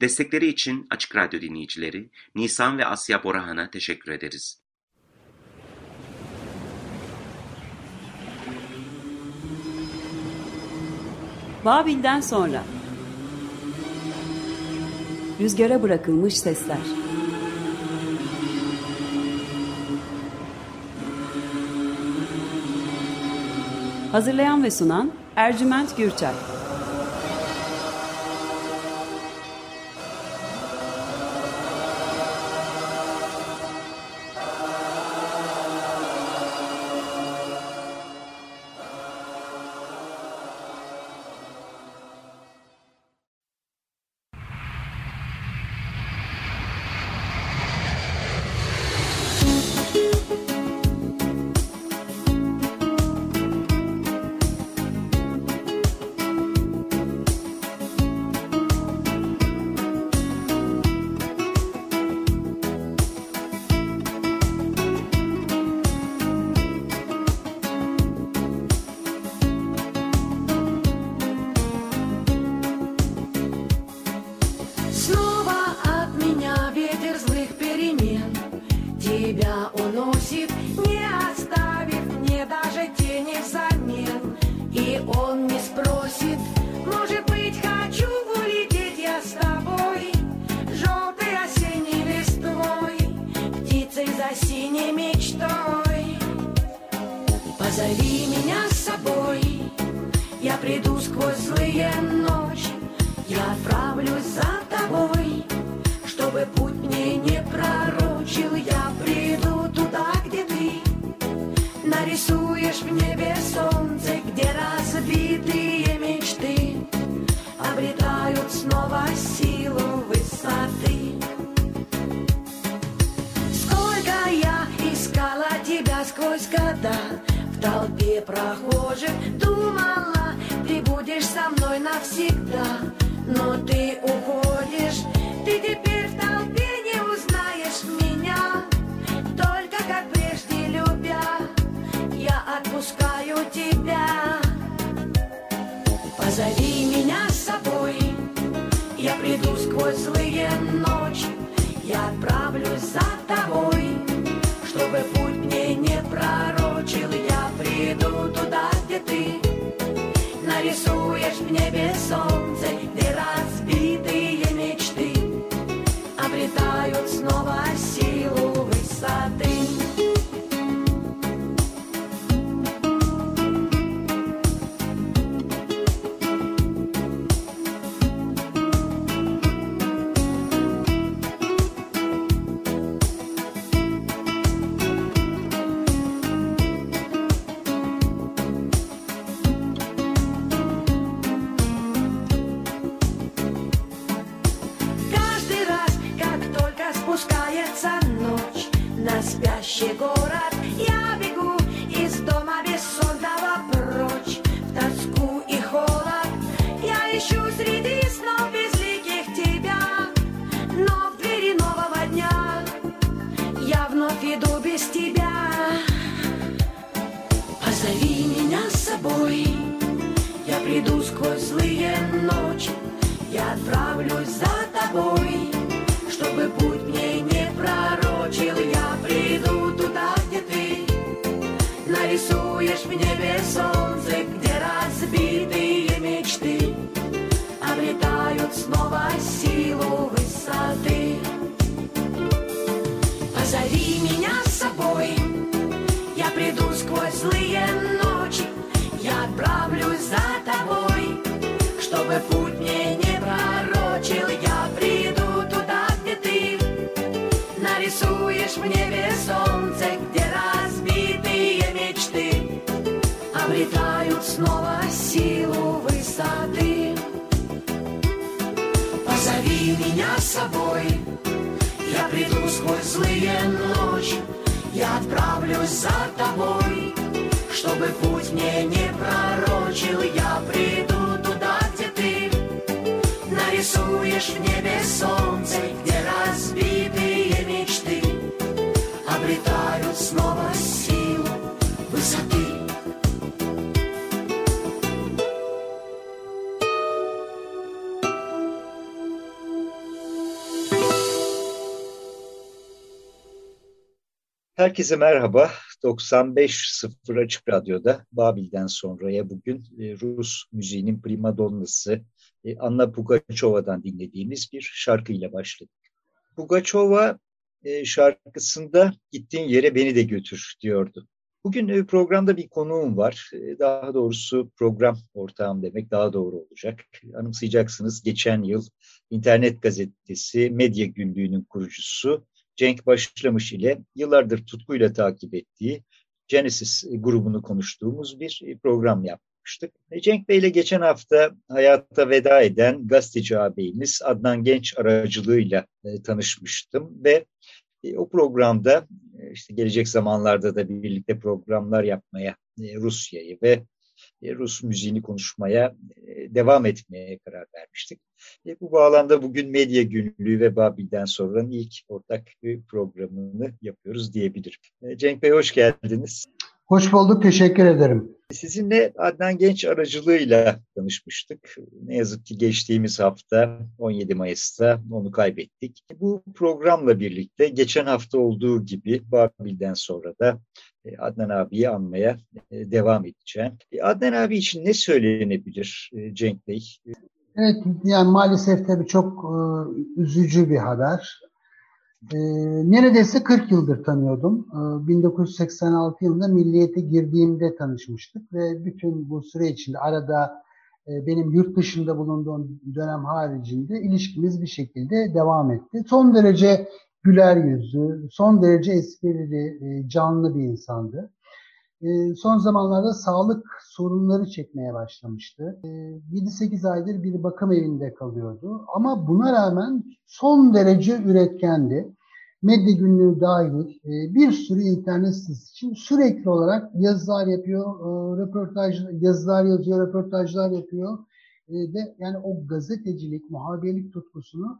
Destekleri için Açık Radyo dinleyicileri Nisan ve Asya Borahan'a teşekkür ederiz. Babil'den sonra. Rüzgara bırakılmış sesler. Hazırlayan ve sunan Ercüment Gürçay прохожих. Думала, ты будешь со мной навсегда Но ты уходишь, ты теперь в толпе не узнаешь меня Только как прежде любя, я отпускаю тебя. Позови меня с собой, я приду сквозь злые ночи Я отправлюсь за тобой. kiedy ty narysujesz w niebie sądze. Herkese merhaba. 95.0 Açık Radyo'da Babil'den sonraya bugün e, Rus müziğinin primadonnası e, Anna Pugaçova'dan dinlediğimiz bir şarkıyla başladık. Pugaçova e, şarkısında gittiğin yere beni de götür diyordu. Bugün programda bir konuğum var. Daha doğrusu program ortağım demek daha doğru olacak. Anımsayacaksınız geçen yıl internet gazetesi Medya Günlüğü'nün kurucusu Cenk Başlamış ile yıllardır tutkuyla takip ettiği Genesis grubunu konuştuğumuz bir program yapmıştık. E, Cenk Bey ile geçen hafta hayata veda eden gazeteci ağabeyimiz Adnan Genç aracılığıyla e, tanışmıştım ve e, o programda işte gelecek zamanlarda da birlikte programlar yapmaya Rusya'yı ve Rus müziğini konuşmaya devam etmeye karar vermiştik. E, bu bağlamda bugün Medya Günlüğü ve Babil'den sonranın ilk ortak programını yapıyoruz diyebilirim. E, Cenk Bey hoş geldiniz. Hoş bulduk, teşekkür ederim. Sizinle Adnan Genç aracılığıyla tanışmıştık. Ne yazık ki geçtiğimiz hafta 17 Mayıs'ta onu kaybettik. Bu programla birlikte geçen hafta olduğu gibi Babil'den sonra da e, Adnan abiyi anmaya e, devam edeceğim. Adnan abi için ne söylenebilir Cenk Bey? Evet, yani maalesef tabii çok e, üzücü bir haber. E, neredeyse 40 yıldır tanıyordum. E, 1986 yılında milliyete girdiğimde tanışmıştık ve bütün bu süre içinde arada e, benim yurt dışında bulunduğum dönem haricinde ilişkimiz bir şekilde devam etti. Son derece güler yüzlü, son derece esprili, e, canlı bir insandı. Ee, son zamanlarda sağlık sorunları çekmeye başlamıştı. 7-8 ee, aydır bir bakım evinde kalıyordu. Ama buna rağmen son derece üretkendi. Medya günlüğü dahil e, bir sürü internet sitesi için sürekli olarak yazılar yapıyor, e, röportaj, yazılar yazıyor, röportajlar yapıyor. E, ve yani o gazetecilik, muhabirlik tutkusunu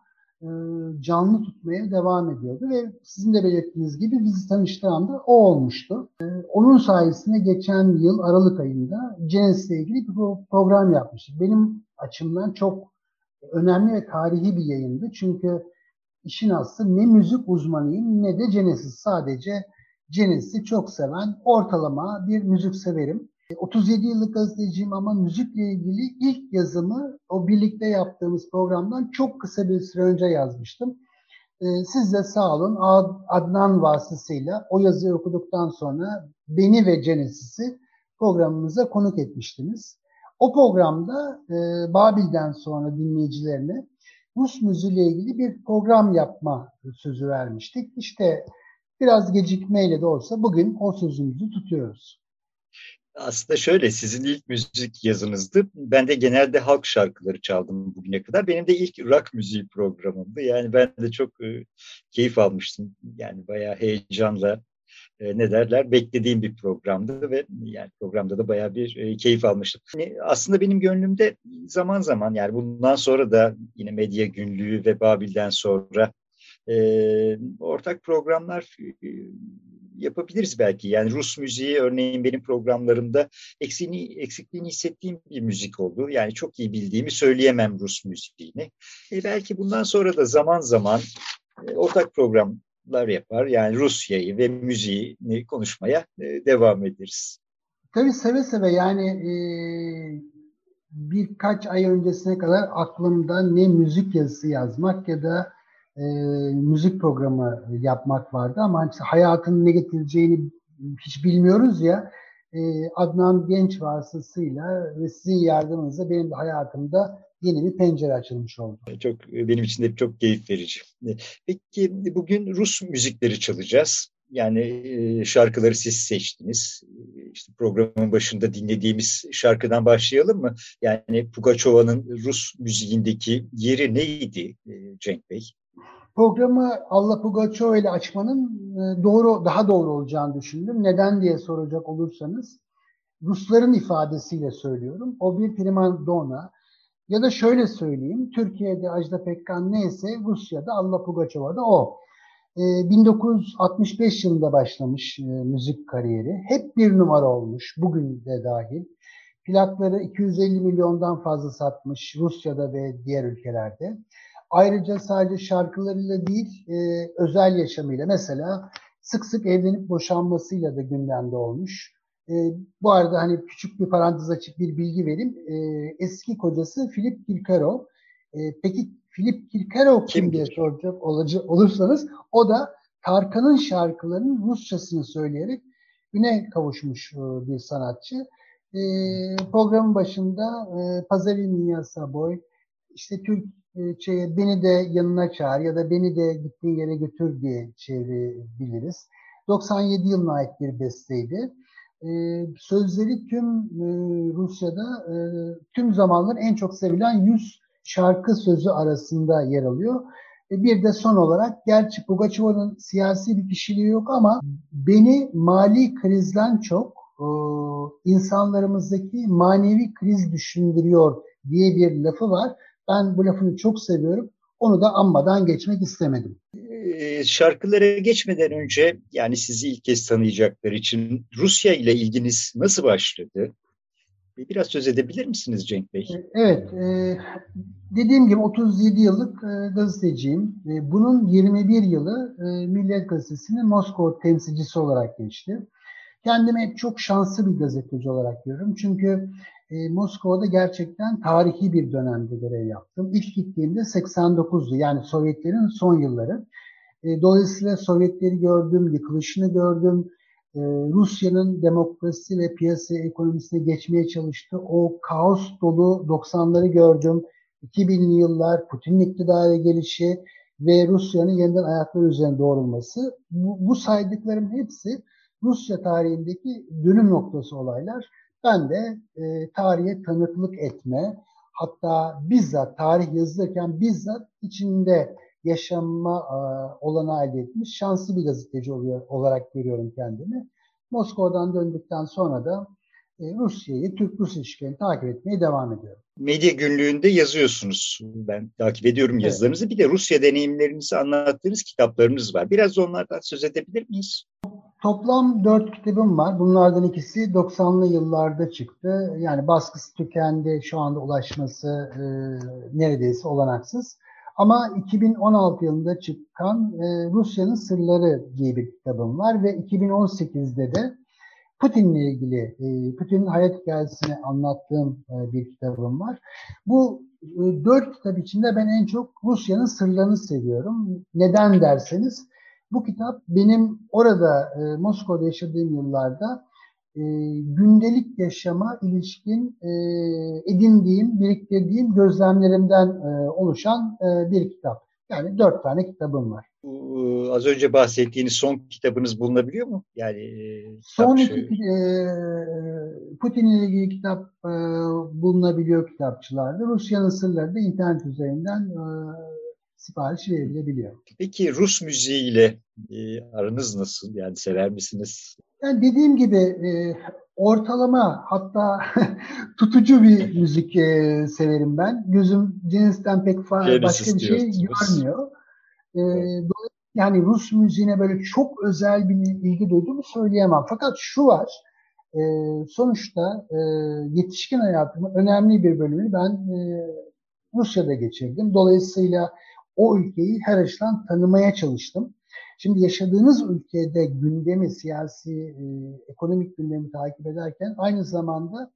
canlı tutmaya devam ediyordu ve sizin de belirttiğiniz gibi bizi tanıştıran o olmuştu. Onun sayesinde geçen yıl Aralık ayında Genesis ile ilgili bir program yapmıştık. Benim açımdan çok önemli ve tarihi bir yayındı. Çünkü işin aslı ne müzik uzmanıyım ne de Genesis. Sadece Genesis'i çok seven ortalama bir müzik severim. 37 yıllık gazeteciyim ama müzikle ilgili ilk yazımı o birlikte yaptığımız programdan çok kısa bir süre önce yazmıştım. Ee, siz de sağ olun Adnan vasıtasıyla o yazıyı okuduktan sonra beni ve Genesis'i programımıza konuk etmiştiniz. O programda e, Babil'den sonra dinleyicilerine Rus müziğiyle ilgili bir program yapma sözü vermiştik. İşte biraz gecikmeyle de olsa bugün o sözümüzü tutuyoruz. Aslında şöyle sizin ilk müzik yazınızdı. Ben de genelde halk şarkıları çaldım bugüne kadar. Benim de ilk rock müziği programımdı. Yani ben de çok e, keyif almıştım. Yani bayağı heyecanla e, ne derler beklediğim bir programdı ve yani programda da bayağı bir e, keyif almıştım. Yani aslında benim gönlümde zaman zaman yani bundan sonra da yine medya günlüğü ve Babil'den sonra e, ortak programlar e, yapabiliriz belki. Yani Rus müziği örneğin benim programlarımda eksiğini, eksikliğini hissettiğim bir müzik oldu. Yani çok iyi bildiğimi söyleyemem Rus müziğini. E, belki bundan sonra da zaman zaman e, ortak programlar yapar. Yani Rusya'yı ve müziğini konuşmaya e, devam ederiz. Tabii seve seve yani e, birkaç ay öncesine kadar aklımda ne müzik yazısı yazmak ya da e, müzik programı yapmak vardı ama işte hayatın ne getireceğini hiç bilmiyoruz ya. E, Adnan Genç vasıtasıyla ve sizin yardımınızla benim de hayatımda yeni bir pencere açılmış oldu. Çok benim için de çok keyif verici. Peki bugün Rus müzikleri çalacağız. Yani e, şarkıları siz seçtiniz. İşte programın başında dinlediğimiz şarkıdan başlayalım mı? Yani Pugaçova'nın Rus müziğindeki yeri neydi e, Cenk Bey? Programı Allah Pugaçova ile açmanın e, doğru, daha doğru olacağını düşündüm. Neden diye soracak olursanız Rusların ifadesiyle söylüyorum. O bir prima donna ya da şöyle söyleyeyim. Türkiye'de Ajda Pekkan neyse Rusya'da Allah Pugaçova da o. 1965 e, yılında başlamış e, müzik kariyeri. Hep bir numara olmuş. Bugün de dahil. Plakları 250 milyondan fazla satmış Rusya'da ve diğer ülkelerde. Ayrıca sadece şarkılarıyla değil, e, özel yaşamıyla. Mesela sık sık evlenip boşanmasıyla da gündemde olmuş. E, bu arada hani küçük bir parantez açıp bir bilgi vereyim. E, eski kocası Philip Kirkorov. E, peki Philip Kirkorov kim diye soracak olursanız o da Tarkan'ın şarkılarının Rusçasını söyleyerek güne kavuşmuş e, bir sanatçı. E, programın başında e, Pazarı Yasa Boy, işte Türkçe'ye beni de yanına çağır ya da beni de gittiğin yere götür diye çevirebiliriz. 97 yılına ait bir besteydi. Ee, sözleri tüm e, Rusya'da e, tüm zamanların en çok sevilen 100 şarkı sözü arasında yer alıyor. E, bir de son olarak gerçi Pugaçova'nın siyasi bir kişiliği yok ama beni mali krizden çok insanlarımızdaki manevi kriz düşündürüyor diye bir lafı var. Ben bu lafını çok seviyorum. Onu da anmadan geçmek istemedim. Ee, şarkılara geçmeden önce yani sizi ilk kez tanıyacaklar için Rusya ile ilginiz nasıl başladı? Biraz söz edebilir misiniz Cenk Bey? Ee, evet. E, dediğim gibi 37 yıllık e, gazeteciyim. Bunun 21 yılı e, Milliyet Gazetesi'nin Moskova temsilcisi olarak geçti. Kendimi çok şanslı bir gazeteci olarak görüyorum. Çünkü e, Moskova'da gerçekten tarihi bir dönemde görev yaptım. İlk gittiğimde 89'du yani Sovyetlerin son yılları. E, dolayısıyla Sovyetleri gördüm, yıkılışını gördüm. E, Rusya'nın demokrasi ve piyasa ekonomisine geçmeye çalıştı. O kaos dolu 90'ları gördüm. 2000'li yıllar Putin'in iktidara gelişi ve Rusya'nın yeniden ayakları üzerine doğrulması. Bu, bu saydıklarım hepsi Rusya tarihindeki dönüm noktası olaylar. Ben de e, tarihe tanıklık etme, hatta bizzat tarih yazılırken bizzat içinde yaşanma e, olanağı elde etmiş şanslı bir gazeteci olarak görüyorum kendimi. Moskova'dan döndükten sonra da e, Rusya'yı, Türk-Rus ilişkilerini takip etmeye devam ediyorum. Medya günlüğünde yazıyorsunuz. Ben takip ediyorum yazılarınızı. Evet. Bir de Rusya deneyimlerinizi anlattığınız kitaplarınız var. Biraz onlardan söz edebilir miyiz? Toplam dört kitabım var. Bunlardan ikisi 90'lı yıllarda çıktı. Yani baskısı tükendi. Şu anda ulaşması e, neredeyse olanaksız. Ama 2016 yılında çıkan e, Rusya'nın Sırları diye bir kitabım var ve 2018'de de Putin'le ilgili, e, Putin'in hayat hikayesini anlattığım e, bir kitabım var. Bu e, dört kitap içinde ben en çok Rusya'nın sırlarını seviyorum. Neden derseniz bu kitap benim orada e, Moskova'da yaşadığım yıllarda e, gündelik yaşama ilişkin e, edindiğim, biriktirdiğim gözlemlerimden e, oluşan e, bir kitap. Yani dört tane kitabım var. Bu, az önce bahsettiğiniz son kitabınız bulunabiliyor mu? Yani e, son iki e, Putin ile ilgili kitap e, bulunabiliyor kitapçılarda. Rusya'nın sırları da internet üzerinden e, sipariş verilebiliyor. Peki Rus müziğiyle e, aranız nasıl? Yani sever misiniz? Yani dediğim gibi e, ortalama hatta tutucu bir müzik e, severim ben. Gözüm Genesis'ten pek fa- başka bir şey görmüyor. E, yani Rus müziğine böyle çok özel bir ilgi duyduğumu söyleyemem. Fakat şu var, e, sonuçta e, yetişkin hayatımın önemli bir bölümünü ben e, Rusya'da geçirdim. Dolayısıyla o ülkeyi her açıdan tanımaya çalıştım. Şimdi yaşadığınız ülkede gündemi, siyasi, e, ekonomik gündemi takip ederken aynı zamanda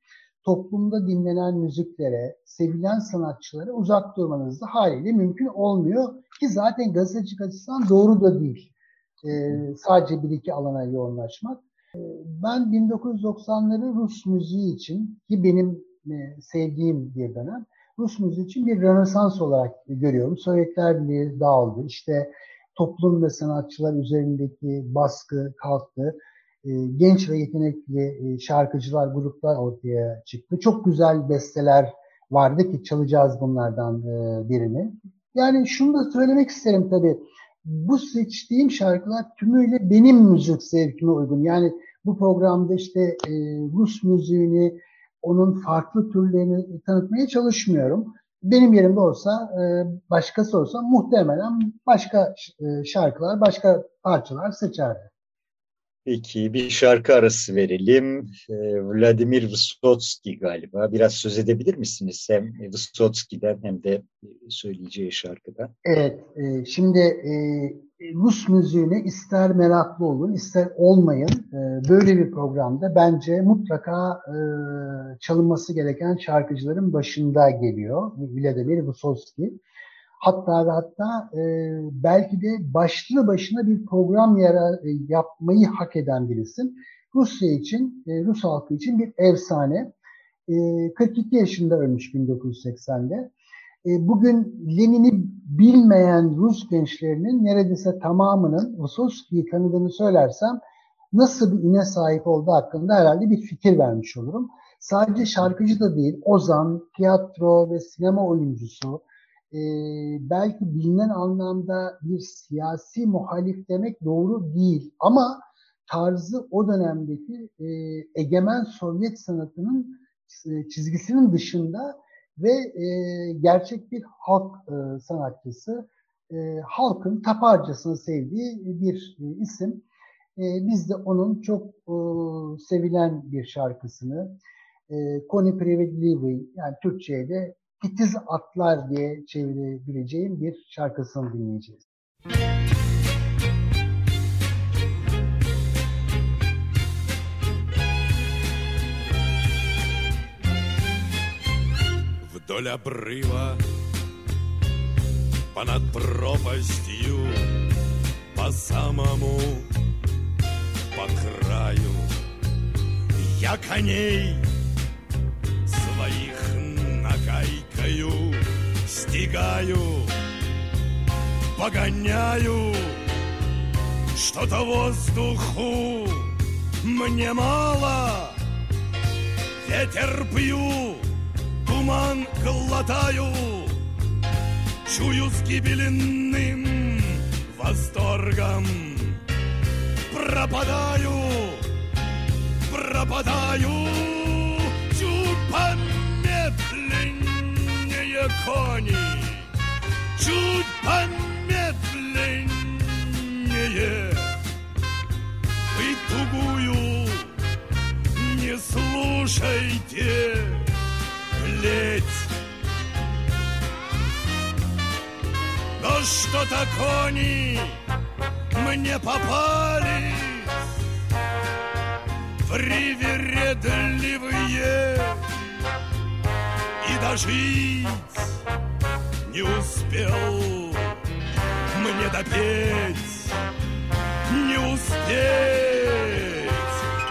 toplumda dinlenen müziklere, sevilen sanatçılara uzak durmanız da haliyle mümkün olmuyor. Ki zaten gazetecilik açısından doğru da değil. E, sadece bir iki alana yoğunlaşmak. E, ben 1990'ları Rus müziği için ki benim e, sevdiğim bir dönem Rus müziği için bir rönesans olarak görüyorum. Sovyetler Birliği dağıldı. İşte toplum ve sanatçılar üzerindeki baskı kalktı. E, genç ve yetenekli e, şarkıcılar, gruplar ortaya çıktı. Çok güzel besteler vardı ki çalacağız bunlardan e, birini. Yani şunu da söylemek isterim tabii. Bu seçtiğim şarkılar tümüyle benim müzik zevkime uygun. Yani bu programda işte e, Rus müziğini, onun farklı türlerini tanıtmaya çalışmıyorum. Benim yerimde olsa, e, başkası olsa muhtemelen başka e, şarkılar, başka parçalar seçerdi. Peki bir şarkı arası verelim. E, Vladimir Vysotsky galiba. Biraz söz edebilir misiniz? Hem Vysotsky'den hem de söyleyeceği şarkıda. Evet. Şimdi Rus müziğine ister meraklı olun ister olmayın e, böyle bir programda bence mutlaka e, çalınması gereken şarkıcıların başında geliyor Vladimir Vysotski. Hatta ve hatta e, belki de başlı başına bir program yara, yapmayı hak eden bir isim. Rusya için, Rus halkı için bir efsane. 42 yaşında ölmüş 1980'de. E, bugün Lenin'i bilmeyen Rus gençlerinin neredeyse tamamının Vysotski'yi tanıdığını söylersem nasıl bir ine sahip olduğu hakkında herhalde bir fikir vermiş olurum. Sadece şarkıcı da değil, ozan, tiyatro ve sinema oyuncusu, e, belki bilinen anlamda bir siyasi muhalif demek doğru değil ama tarzı o dönemdeki e, egemen Sovyet sanatının e, çizgisinin dışında ve e, gerçek bir halk e, sanatçısı, e, halkın taparcasını sevdiği bir e, isim. E, biz de onun çok e, sevilen bir şarkısını e, Koni Privedlivi yani Türkçe'ye de Titiz Atlar diye çevirebileceğim bir şarkısını dinleyeceğiz. Вдоль обрыва Понад пропастью По самому по краю Я коней своих нагайкою Стигаю, погоняю Что-то воздуху мне мало Ветер пью туман глотаю, Чую с гибельным восторгом. Пропадаю, пропадаю, Чуть кони, Чуть помедленнее. Вы тугую не слушайте, плеть. Но что-то кони мне попались привередливые дожить не успел. Мне допеть, не успеть.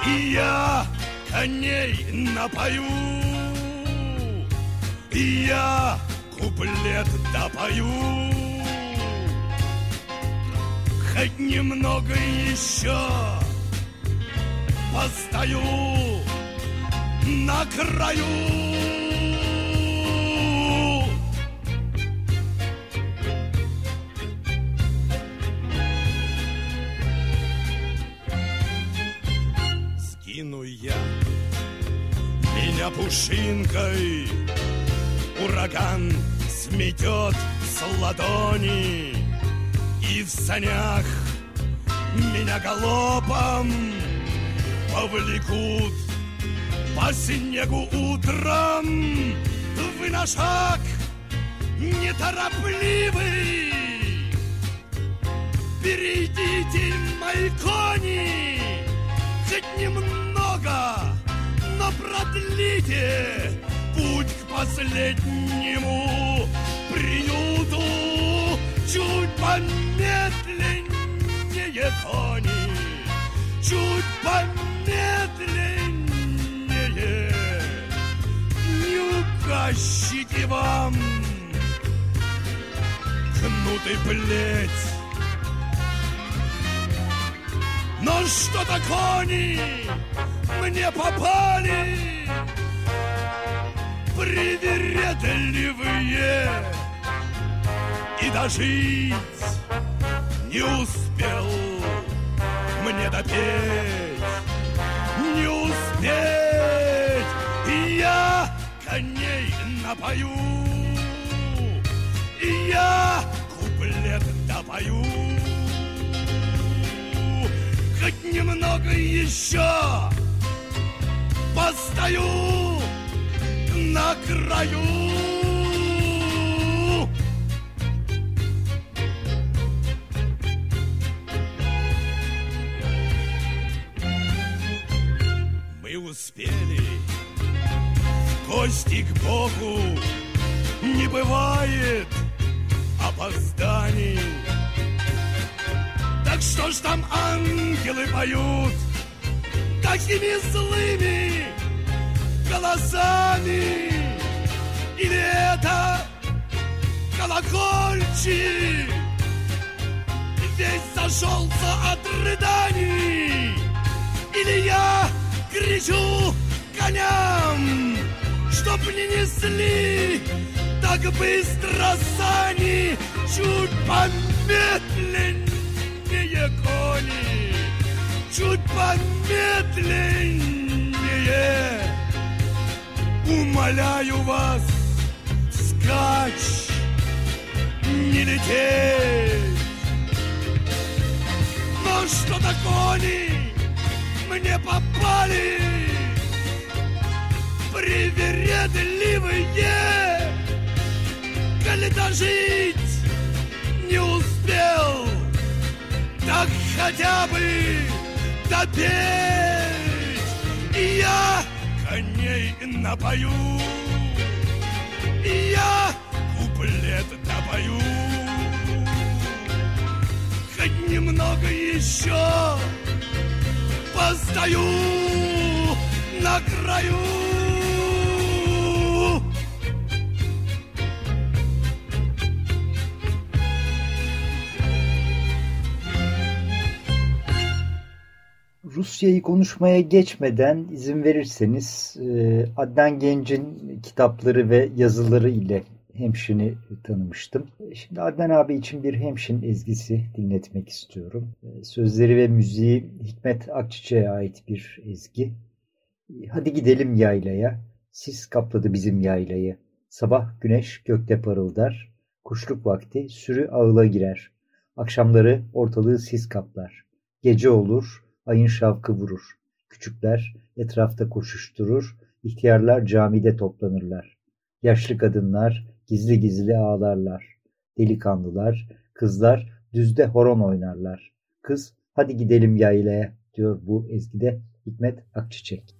И я коней напою. И я куплет допою. Хоть немного еще Постою на краю пушинкой. Ураган сметет с ладони И в санях меня галопом Повлекут. По снегу утром Вы на шаг неторопливый. Перейдите мои кони Хоть немного, но продлите путь к последнему приюту. Чуть помедленнее кони Чуть помедленнее. Не угощите вам кнут и плеть Но что-то кони мне попали привередливые И дожить не успел мне допеть Не успеть И я коней напою И я куплет допою хоть немного еще. Постою на краю. Мы успели. В гости к Богу Не бывает опозданий. Так что ж там ангелы поют такими злыми голосами? Или это колокольчик весь зашелся от рыданий? Или я кричу коням, чтоб не несли так быстро сани, чуть помедленнее кони, чуть помедленнее. Умоляю вас, скач, не лететь. Но что-то кони мне попали привередливые, коли дожить не успел, так хотя бы допеть. И я коней напою, и я куплет допою. Хоть немного еще постою на краю. Rusya'yı konuşmaya geçmeden izin verirseniz e, Adnan Genç'in kitapları ve yazıları ile Hemşin'i tanımıştım. Şimdi Adnan abi için bir Hemşin ezgisi dinletmek istiyorum. E, sözleri ve müziği Hikmet Akçiçek'e ait bir ezgi. E, hadi gidelim yaylaya, sis kapladı bizim yaylayı. Sabah güneş gökte parıldar, kuşluk vakti sürü ağıla girer. Akşamları ortalığı sis kaplar. Gece olur, ayın şavkı vurur. Küçükler etrafta koşuşturur, ihtiyarlar camide toplanırlar. Yaşlı kadınlar gizli gizli ağlarlar. Delikanlılar, kızlar düzde horon oynarlar. Kız hadi gidelim yaylaya diyor bu ezgide Hikmet Akçiçek.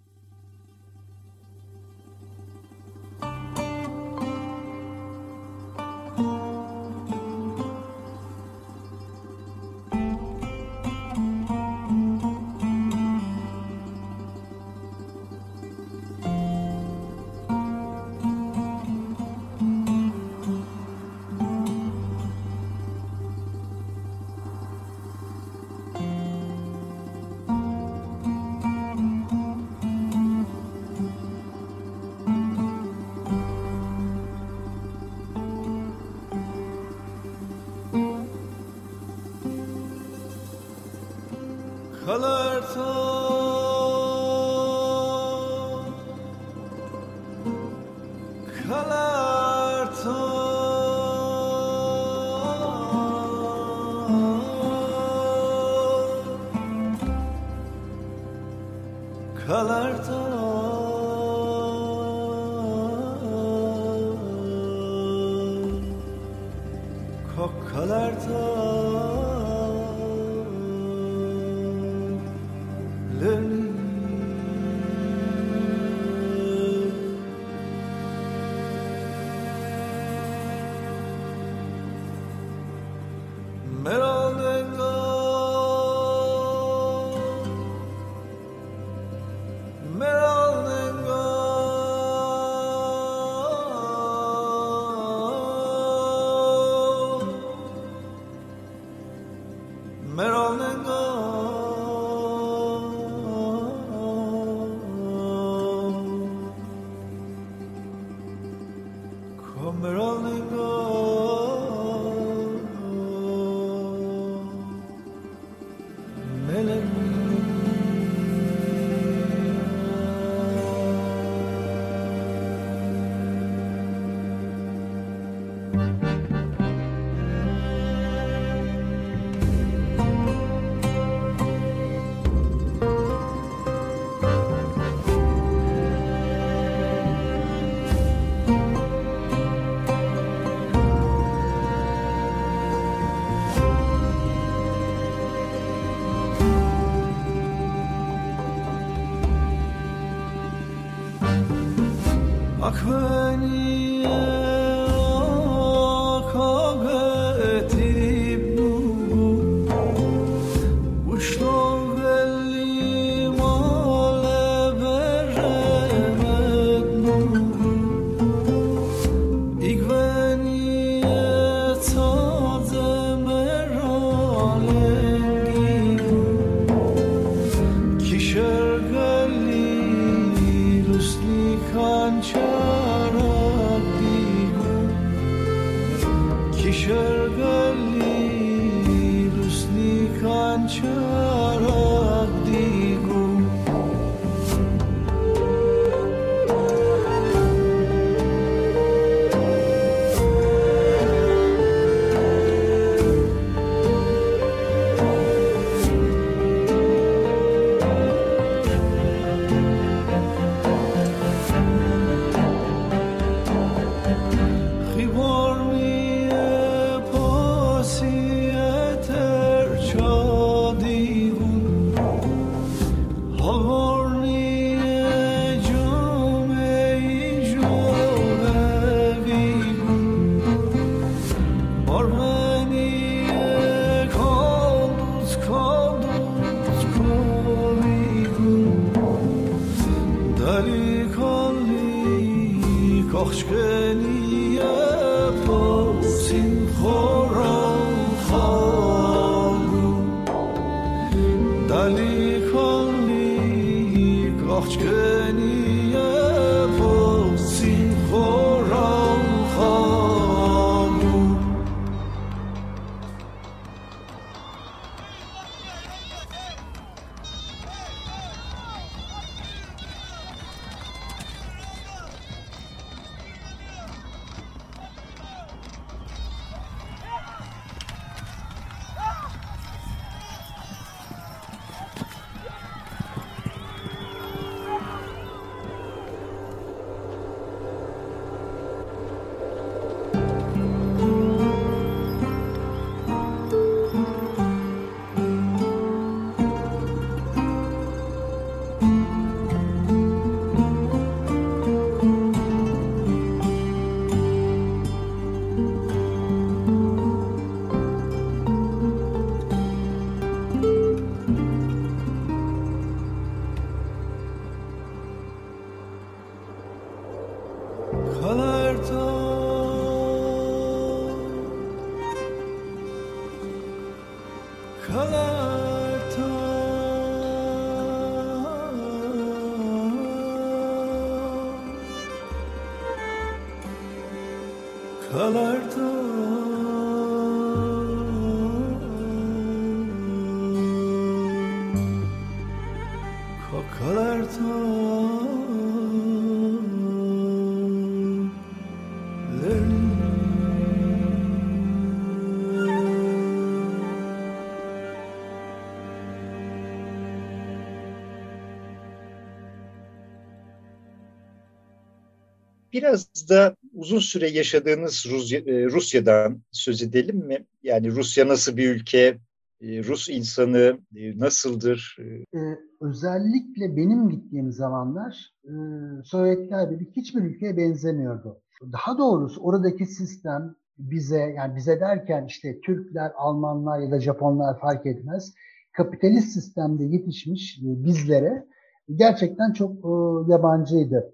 Biraz da uzun süre yaşadığınız e, Rusya'dan söz edelim mi? Yani Rusya nasıl bir ülke? E, Rus insanı e, nasıldır? Özellikle benim gittiğim zamanlar Sovyetler Birliği hiçbir ülkeye benzemiyordu. Daha doğrusu oradaki sistem bize yani bize derken işte Türkler, Almanlar ya da Japonlar fark etmez. Kapitalist sistemde yetişmiş bizlere gerçekten çok yabancıydı.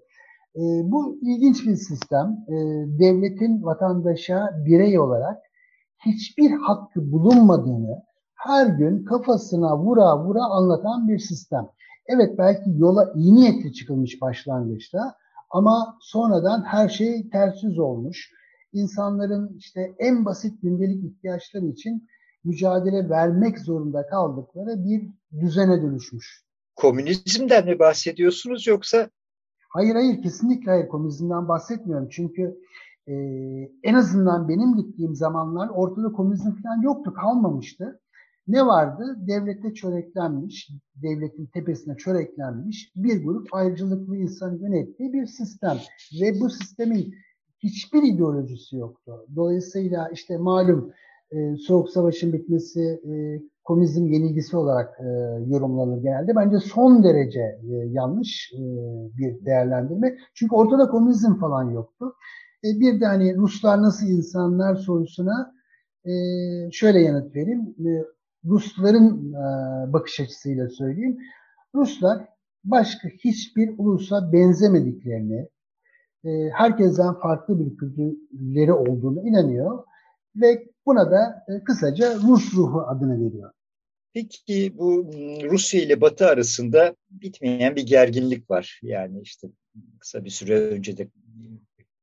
E, bu ilginç bir sistem. E, devletin vatandaşa birey olarak hiçbir hakkı bulunmadığını her gün kafasına vura vura anlatan bir sistem. Evet belki yola iyi niyetle çıkılmış başlangıçta ama sonradan her şey ters yüz olmuş. İnsanların işte en basit gündelik ihtiyaçları için mücadele vermek zorunda kaldıkları bir düzene dönüşmüş. Komünizmden mi bahsediyorsunuz yoksa Hayır hayır kesinlikle hayır komünizmden bahsetmiyorum. Çünkü e, en azından benim gittiğim zamanlar ortada komünizm falan yoktu, kalmamıştı. Ne vardı? Devlette çöreklenmiş, devletin tepesine çöreklenmiş bir grup ayrıcalıklı insan yönettiği bir sistem. Ve bu sistemin hiçbir ideolojisi yoktu. Dolayısıyla işte malum e, Soğuk Savaş'ın bitmesi, e, komünizm yenilgisi olarak e, yorumlanır genelde. Bence son derece e, yanlış e, bir değerlendirme. Çünkü ortada komünizm falan yoktu. E, bir de hani Ruslar nasıl insanlar sorusuna e, şöyle yanıt vereyim. E, Rusların e, bakış açısıyla söyleyeyim. Ruslar başka hiçbir ulusa benzemediklerini, e, herkesten farklı bir kültürleri olduğunu inanıyor ve buna da e, kısaca Rus ruhu adını veriyor. Peki bu Rusya ile Batı arasında bitmeyen bir gerginlik var. Yani işte kısa bir süre önce de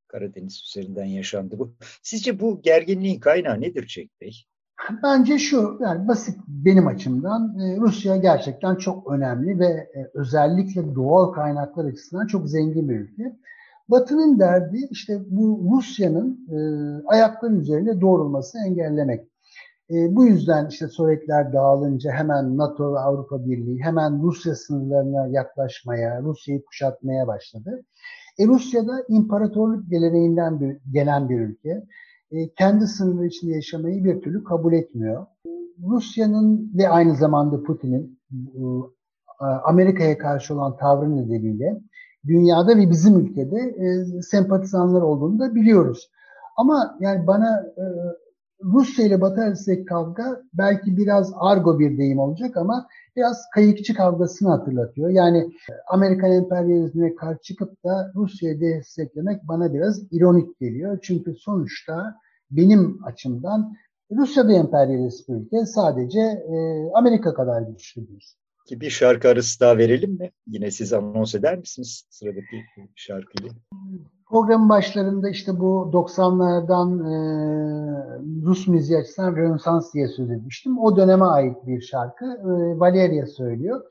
Karadeniz üzerinden yaşandı bu. Sizce bu gerginliğin kaynağı nedir Cenk Bey? Bence şu, yani basit benim açımdan e, Rusya gerçekten çok önemli ve e, özellikle doğal kaynaklar açısından çok zengin bir ülke. Batı'nın derdi işte bu Rusya'nın e, ayakları üzerinde doğrulmasını engellemek. E, bu yüzden işte Sovyetler dağılınca hemen NATO ve Avrupa Birliği hemen Rusya sınırlarına yaklaşmaya, Rusya'yı kuşatmaya başladı. E, Rusya'da imparatorluk geleneğinden bir, gelen bir ülke. E, kendi sınırları içinde yaşamayı bir türlü kabul etmiyor. Rusya'nın ve aynı zamanda Putin'in e, Amerika'ya karşı olan tavrı nedeniyle dünyada ve bizim ülkede e, sempatizanlar olduğunu da biliyoruz. Ama yani bana e, Rusya ile Batı arasındaki kavga belki biraz argo bir deyim olacak ama biraz kayıkçı kavgasını hatırlatıyor. Yani Amerikan emperyalizmine karşı çıkıp da Rusya'yı desteklemek bana biraz ironik geliyor. Çünkü sonuçta benim açımdan Rusya da emperyalist bir ülke. Sadece e, Amerika kadar güçlü değil. Ki bir şarkı arası daha verelim mi? Yine siz anons eder misiniz sıradaki şarkıyı? Programın başlarında işte bu 90'lardan e, Rus müziği açısından Rönesans diye söz etmiştim. O döneme ait bir şarkı. E, Valeria söylüyor.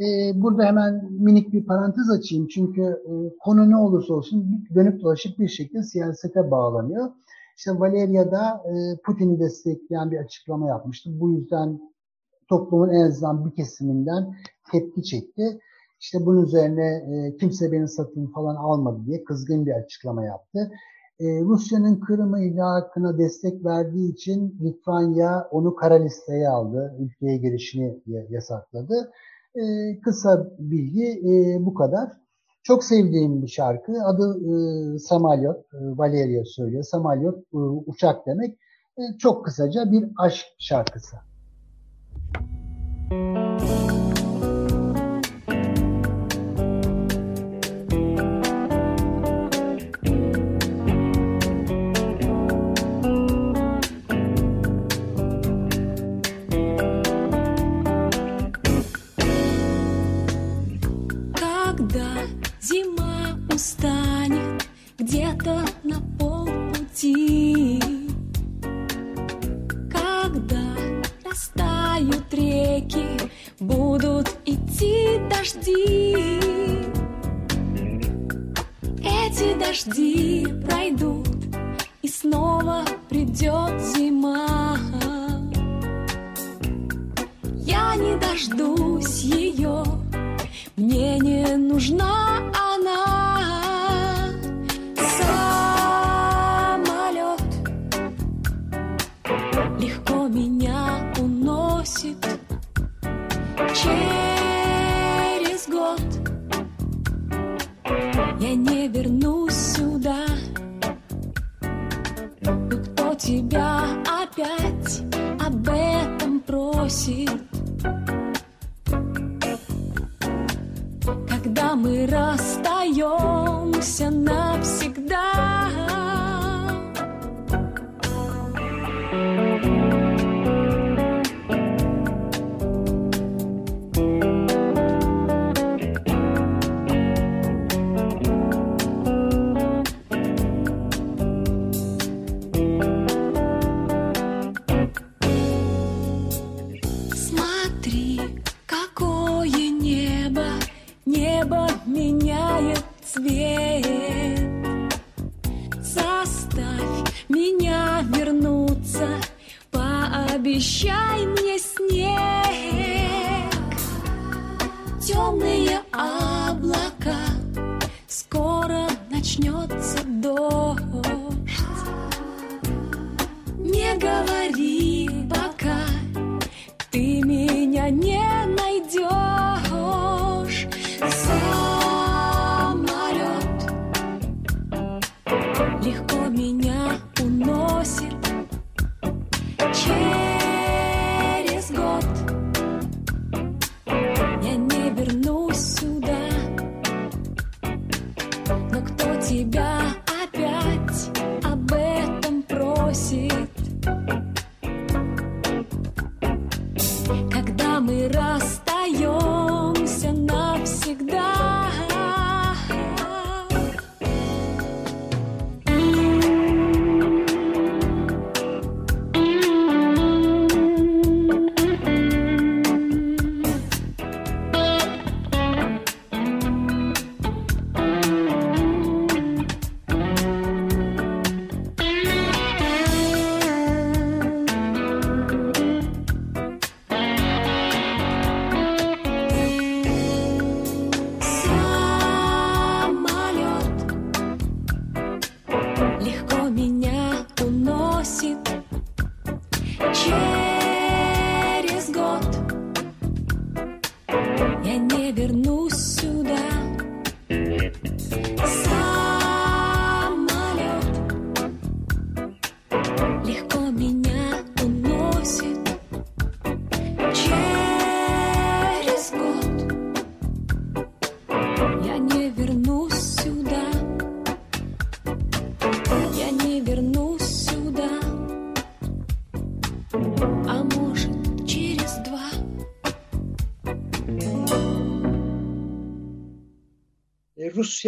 E, burada hemen minik bir parantez açayım. Çünkü e, konu ne olursa olsun dönüp dolaşıp bir şekilde siyasete bağlanıyor. İşte Valeria da e, Putin'i destekleyen bir açıklama yapmıştı. Bu yüzden toplumun en azından bir kesiminden tepki çekti. İşte bunun üzerine e, kimse beni satın falan almadı diye kızgın bir açıklama yaptı. E, Rusya'nın Kırım'ı ilhakına destek verdiği için Litvanya onu kara listeye aldı. Ülkeye girişini yasakladı. E, kısa bilgi bu kadar. Çok sevdiğim bir şarkı. Adı e, Samalyot. Valeria söylüyor. Samalyot uçak demek. Çok kısaca bir aşk şarkısı. Опять об этом просит. Когда мы расстаемся навсегда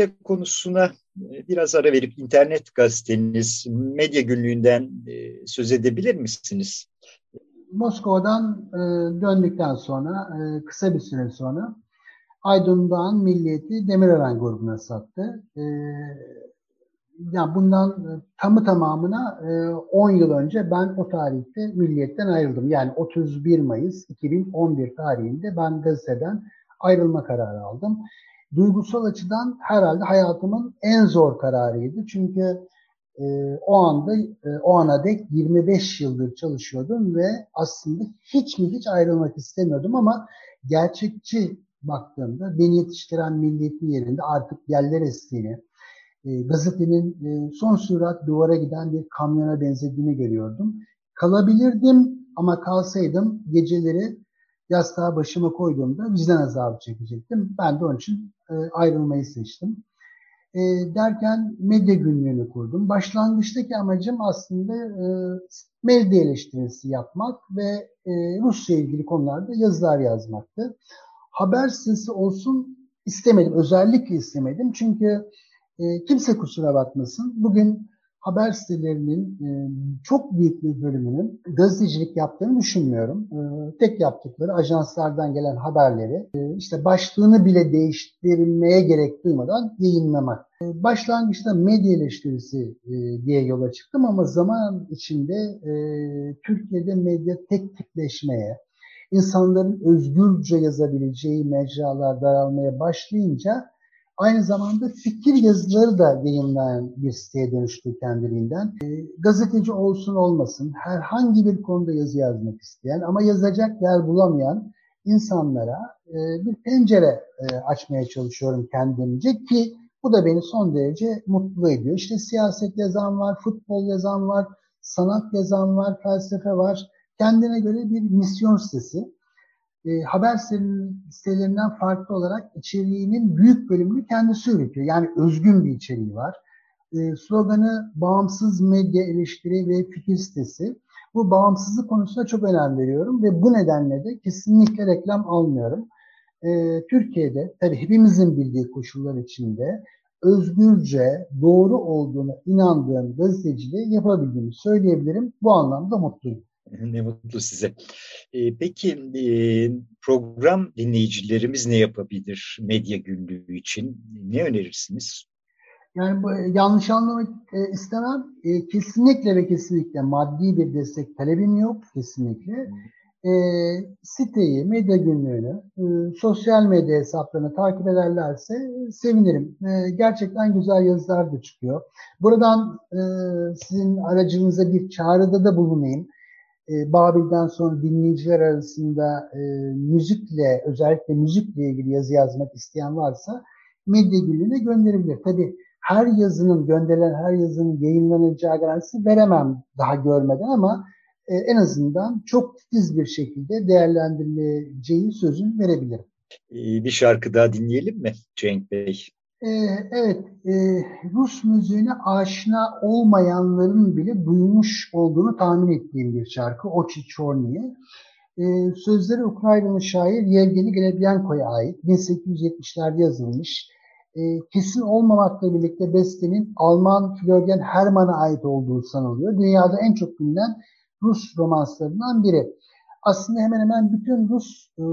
Rusya konusuna e, biraz ara verip internet gazeteniz medya günlüğünden e, söz edebilir misiniz? Moskova'dan e, döndükten sonra kısa bir süre sonra Aydın Doğan Milliyeti Demirören grubuna sattı. Yani bundan tamı tamamına e, 10 yıl önce ben o tarihte Milliyet'ten ayrıldım. Yani 31 Mayıs 2011 tarihinde ben gazeteden ayrılma kararı aldım. Duygusal açıdan herhalde hayatımın en zor kararıydı. Çünkü e, o anda e, o ana dek 25 yıldır çalışıyordum ve aslında hiç mi hiç ayrılmak istemiyordum ama gerçekçi baktığımda beni yetiştiren milliyetin yerinde artık yerler estiğini, e, gazetenin e, son sürat duvara giden bir kamyona benzediğini görüyordum. Kalabilirdim ama kalsaydım geceleri yastığa başıma koyduğumda vicdan azabı çekecektim. Ben de onun için e, ayrılmayı seçtim. E, derken medya günlüğünü kurdum. Başlangıçtaki amacım aslında e, medya eleştirisi yapmak ve e, Rusya ilgili konularda yazılar yazmaktı. Haber sitesi olsun istemedim. Özellikle istemedim. Çünkü e, kimse kusura bakmasın. Bugün haber sitelerinin e, çok büyük bir bölümünün gazetecilik yaptığını düşünmüyorum. E, tek yaptıkları ajanslardan gelen haberleri e, işte başlığını bile değiştirmeye gerek duymadan yayınlamak. Başlangıçta medya eleştirisi diye yola çıktım ama zaman içinde Türkiye'de medya tek tipleşmeye, insanların özgürce yazabileceği mecralar daralmaya başlayınca aynı zamanda fikir yazıları da yayınlayan bir siteye dönüştü kendiliğinden. E, gazeteci olsun olmasın herhangi bir konuda yazı yazmak isteyen ama yazacak yer bulamayan insanlara e, bir pencere e, açmaya çalışıyorum kendimce ki bu da beni son derece mutlu ediyor. İşte siyaset yazan var, futbol yazan var, sanat yazan var, felsefe var. Kendine göre bir misyon sitesi e, haber sitelerinden farklı olarak içeriğinin büyük bölümünü kendisi üretiyor. Yani özgün bir içeriği var. E, sloganı bağımsız medya eleştiri ve fikir sitesi. Bu bağımsızlık konusuna çok önem veriyorum ve bu nedenle de kesinlikle reklam almıyorum. E, Türkiye'de tabii hepimizin bildiği koşullar içinde özgürce doğru olduğuna inandığım gazeteciliği yapabildiğimi söyleyebilirim. Bu anlamda mutluyum. Ne mutlu size. E, peki e, program dinleyicilerimiz ne yapabilir medya günlüğü için? Ne önerirsiniz? Yani bu, yanlış anlamak e, istemem. E, kesinlikle ve kesinlikle maddi bir destek talebim yok. Kesinlikle. E, siteyi, medya günlüğünü, e, sosyal medya hesaplarını takip ederlerse e, sevinirim. E, gerçekten güzel yazılar da çıkıyor. Buradan e, sizin aracınıza bir çağrıda da bulunayım. E, Babil'den sonra dinleyiciler arasında e, müzikle, özellikle müzikle ilgili yazı yazmak isteyen varsa medya gönderebilir. Tabii her yazının, gönderilen her yazının yayınlanacağı garantisi veremem daha görmeden ama e, en azından çok titiz bir şekilde değerlendirileceği sözünü verebilirim. Bir şarkı daha dinleyelim mi Cenk Bey? Ee, evet, e, Rus müziğine aşina olmayanların bile duymuş olduğunu tahmin ettiğim bir şarkı. Ochi Chorni'yi. E, sözleri Ukraynalı şair Yevgeni Grebyanko'ya ait. 1870'lerde yazılmış. E, kesin olmamakla birlikte bestenin Alman Florian Hermann'a ait olduğu sanılıyor. Dünyada en çok bilinen Rus romanslarından biri. Aslında hemen hemen bütün Rus e,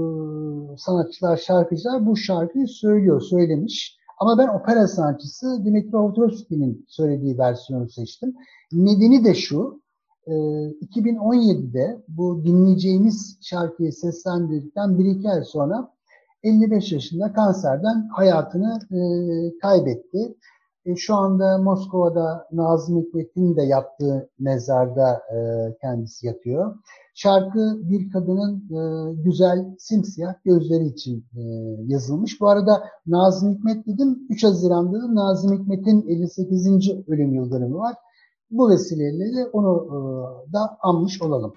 sanatçılar, şarkıcılar bu şarkıyı söylüyor, söylemiş. Ama ben opera sanatçısı Dimitri Otrovsky'nin söylediği versiyonu seçtim. Nedeni de şu, 2017'de e, bu dinleyeceğimiz şarkıyı seslendirdikten bir iki ay sonra 55 yaşında kanserden hayatını e, kaybetti. E, şu anda Moskova'da Nazım Hikmet'in de yaptığı mezarda kendisi yatıyor. Şarkı bir kadının e, güzel simsiyah gözleri için e, yazılmış. Bu arada Nazım Hikmet dedim. 3 Haziran'da da Nazım Hikmet'in 58. ölüm yıldönümü var. Bu vesileyle de onu e, da anmış olalım.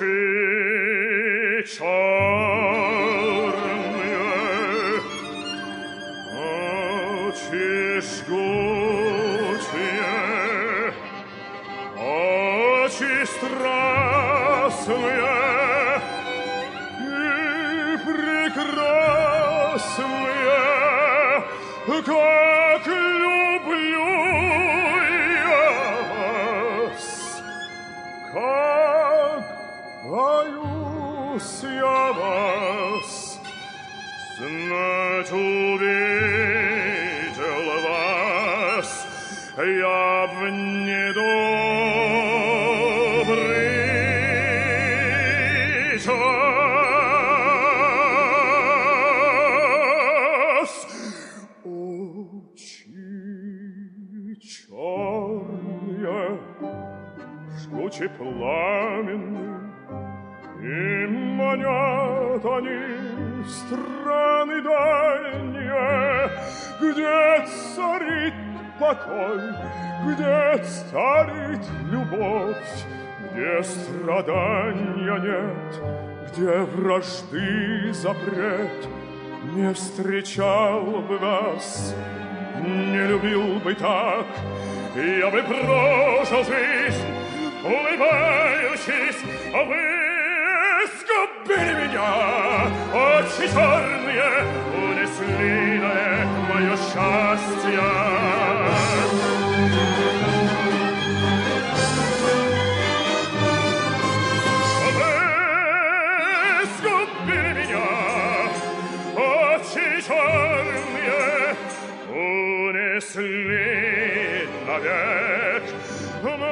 voce avvenirò покой, где царит любовь, где страдания нет, где вражды запрет. Не встречал бы вас, не любил бы так, я бы прожил жизнь, улыбающись, а вы сгубили меня, очи черные унесли на мое счастье. унесли навек мое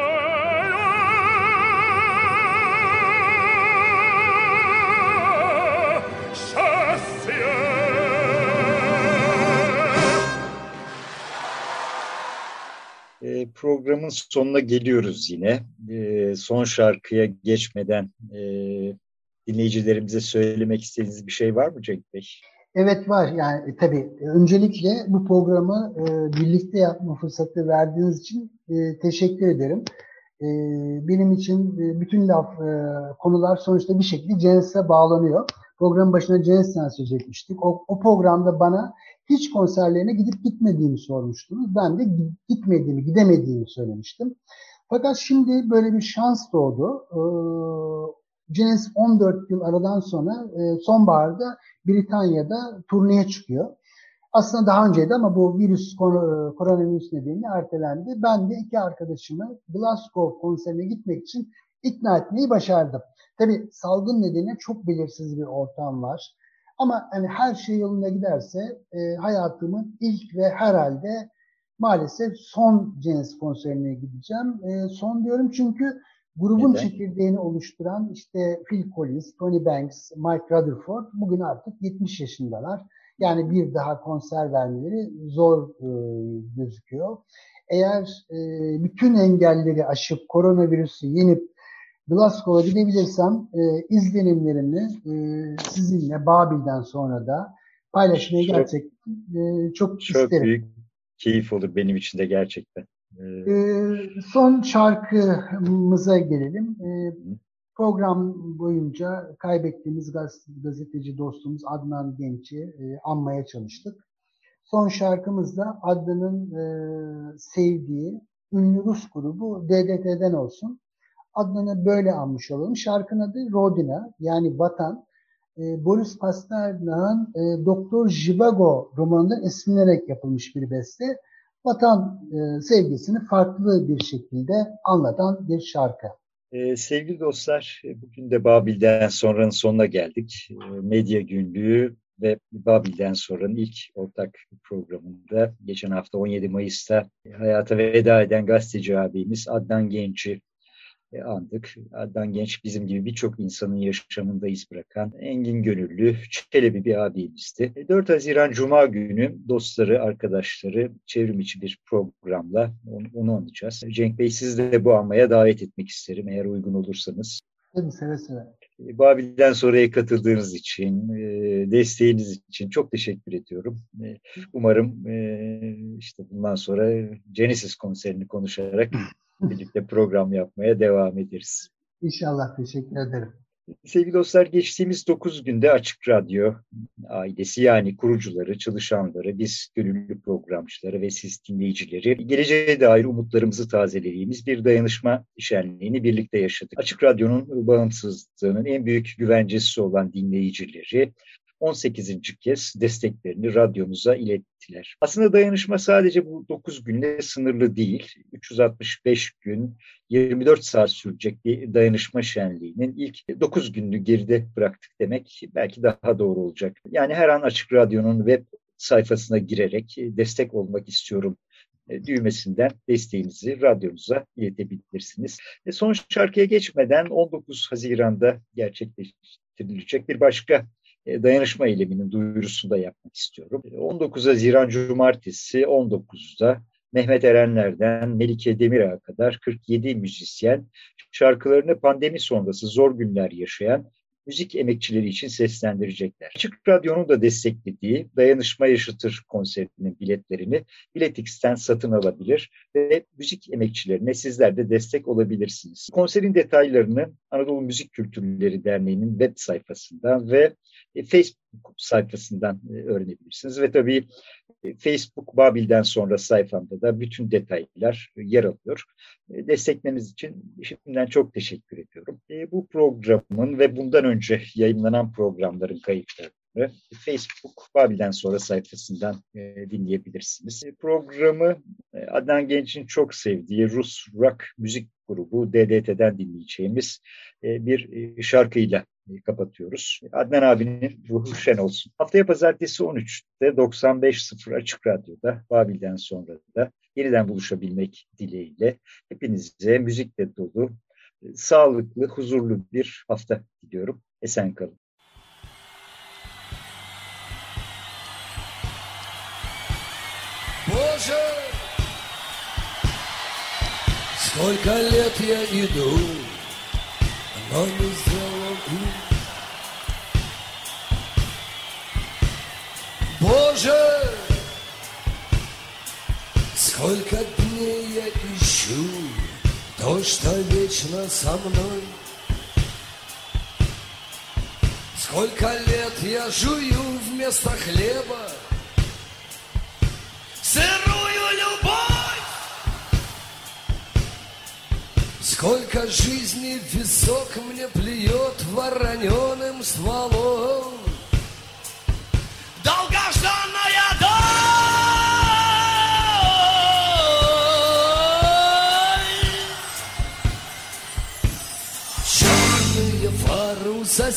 счастье. E, programın sonuna geliyoruz yine. E, son şarkıya geçmeden e, dinleyicilerimize söylemek istediğiniz bir şey var mı Cenk Bey? Evet var yani e, tabii öncelikle bu programı e, birlikte yapma fırsatı verdiğiniz için e, teşekkür ederim. E, benim için e, bütün laf e, konular sonuçta bir şekilde Genesis'e bağlanıyor. Programın başına Genesis'ten söz etmiştik. O, o programda bana hiç konserlerine gidip gitmediğimi sormuştunuz. Ben de gitmediğimi, gidemediğimi söylemiştim. Fakat şimdi böyle bir şans doğdu. Ee, Genesis 14 yıl aradan sonra e, sonbaharda Britanya'da turneye çıkıyor. Aslında daha önceydi ama bu virüs koronavirüs nedeniyle ertelendi. Ben de iki arkadaşımı Glasgow konserine gitmek için ikna etmeyi başardım. Tabi salgın nedeniyle çok belirsiz bir ortam var. Ama hani her şey yolunda giderse e, hayatımın ilk ve herhalde maalesef son Genesis konserine gideceğim. E, son diyorum çünkü Grubun Neden? çekirdeğini oluşturan işte Phil Collins, Tony Banks, Mike Rutherford bugün artık 70 yaşındalar. Yani bir daha konser vermeleri zor e, gözüküyor. Eğer e, bütün engelleri aşıp koronavirüsü yenip Glasgow'a gidebilirsem e, izlenimlerimi e, sizinle Babil'den sonra da paylaşmayı çok, gerçekten e, çok, çok isterim. Çok büyük keyif olur benim için de gerçekten. Ee, son şarkımıza gelelim. Ee, program boyunca kaybettiğimiz gazeteci dostumuz Adnan Genç'i e, anmaya çalıştık. Son şarkımız da Adnan'ın e, sevdiği ünlü Rus grubu DDT'den olsun. Adnan'ı böyle anmış olalım. Şarkının adı Rodina yani Vatan. E, Boris Pasternak'ın e, Doktor Jivago romanından esinlenerek yapılmış bir beste. Vatan e, sevgisini farklı bir şekilde anlatan bir şarkı. Ee, sevgili dostlar, bugün de Babil'den sonranın sonuna geldik. Ee, medya günlüğü ve Babil'den sonranın ilk ortak programında geçen hafta 17 Mayıs'ta hayata veda eden gazeteci abimiz Adnan Genç'i e, andık. Adnan Genç bizim gibi birçok insanın yaşamında iz bırakan engin gönüllü, çelebi bir abimizdi. 4 e, Haziran Cuma günü dostları, arkadaşları çevrim içi bir programla onu, onu anacağız. Cenk Bey siz de bu anmaya davet etmek isterim eğer uygun olursanız. Tabii seve seve. E, Babil'den sonraya katıldığınız için, desteğiniz için çok teşekkür ediyorum. Umarım işte bundan sonra Genesis konserini konuşarak birlikte program yapmaya devam ederiz. İnşallah teşekkür ederim. Sevgili dostlar geçtiğimiz 9 günde Açık Radyo ailesi yani kurucuları, çalışanları, biz gönüllü programcıları ve siz dinleyicileri geleceğe dair umutlarımızı tazelediğimiz bir dayanışma şenliğini birlikte yaşadık. Açık Radyo'nun bağımsızlığının en büyük güvencesi olan dinleyicileri 18. kez desteklerini radyomuza ilettiler. Aslında dayanışma sadece bu 9 günle sınırlı değil. 365 gün 24 saat sürecek bir dayanışma şenliğinin ilk 9 gününü geride bıraktık demek belki daha doğru olacak. Yani her an Açık Radyo'nun web sayfasına girerek destek olmak istiyorum e, düğmesinden desteğinizi radyomuza iletebilirsiniz. E, son şarkıya geçmeden 19 Haziran'da gerçekleştirilecek bir başka e, dayanışma eyleminin duyurusunu da yapmak istiyorum. 19 e, Haziran Cumartesi 19'da Mehmet Erenler'den Melike Demirağ'a kadar 47 müzisyen şarkılarını pandemi sonrası zor günler yaşayan müzik emekçileri için seslendirecekler. Açık Radyo'nun da desteklediği Dayanışma Yaşatır konserinin biletlerini Biletix'ten satın alabilir ve müzik emekçilerine sizler de destek olabilirsiniz. Konserin detaylarını Anadolu Müzik Kültürleri Derneği'nin web sayfasından ve e, Facebook sayfasından e, öğrenebilirsiniz. Ve tabii e, Facebook Babil'den sonra sayfamda da bütün detaylar yer alıyor. Destekleriniz için şimdiden çok teşekkür ediyorum. Bu programın ve bundan önce yayınlanan programların kayıtlarını Facebook Babil'den sonra sayfasından dinleyebilirsiniz. Programı Adnan Genç'in çok sevdiği Rus rock müzik grubu DDT'den dinleyeceğimiz bir şarkıyla kapatıyoruz. Adnan abinin ruhu şen olsun. Haftaya pazartesi 13'te 95.0 Açık Radyo'da Babil'den sonra da yeniden buluşabilmek dileğiyle hepinize müzikle dolu, sağlıklı, huzurlu bir hafta diliyorum. Esen kalın. Боже, сколько лет я иду, но не сделал Боже, сколько дней я ищу то, что вечно со мной. Сколько лет я жую вместо хлеба сырую любовь. Сколько жизни в висок мне плюет вороненым стволом.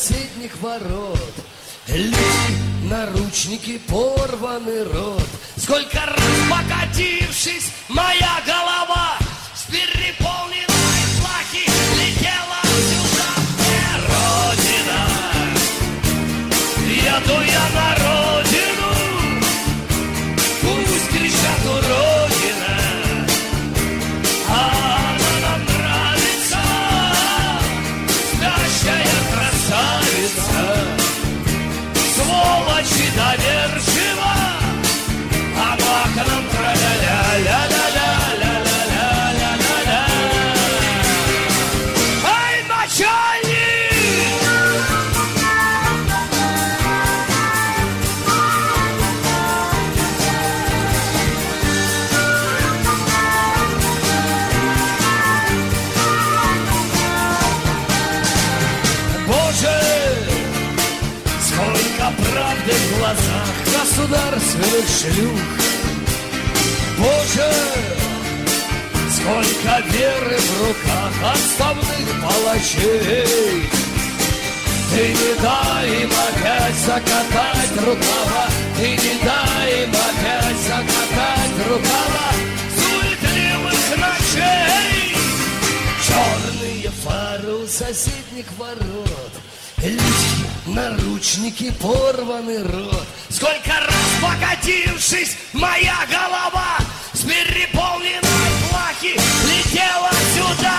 Соседних ворот. Люди, наручники, порванный рот. Сколько раз покатившись, моя голова государственных шлюх. Боже, сколько веры в руках отставных палачей. Ты не дай им опять закатать рукава, Ты не дай им опять закатать рукава Суетливых ночей Черные фары у соседних ворот Лички, наручники, порванный рот. Сколько раз покатившись, моя голова С переполненной плахи летела сюда,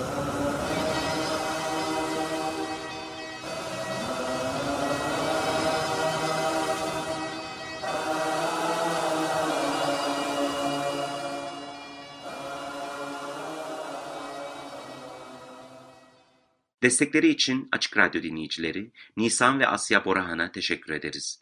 Destekleri için Açık Radyo dinleyicileri Nisan ve Asya Borahan'a teşekkür ederiz.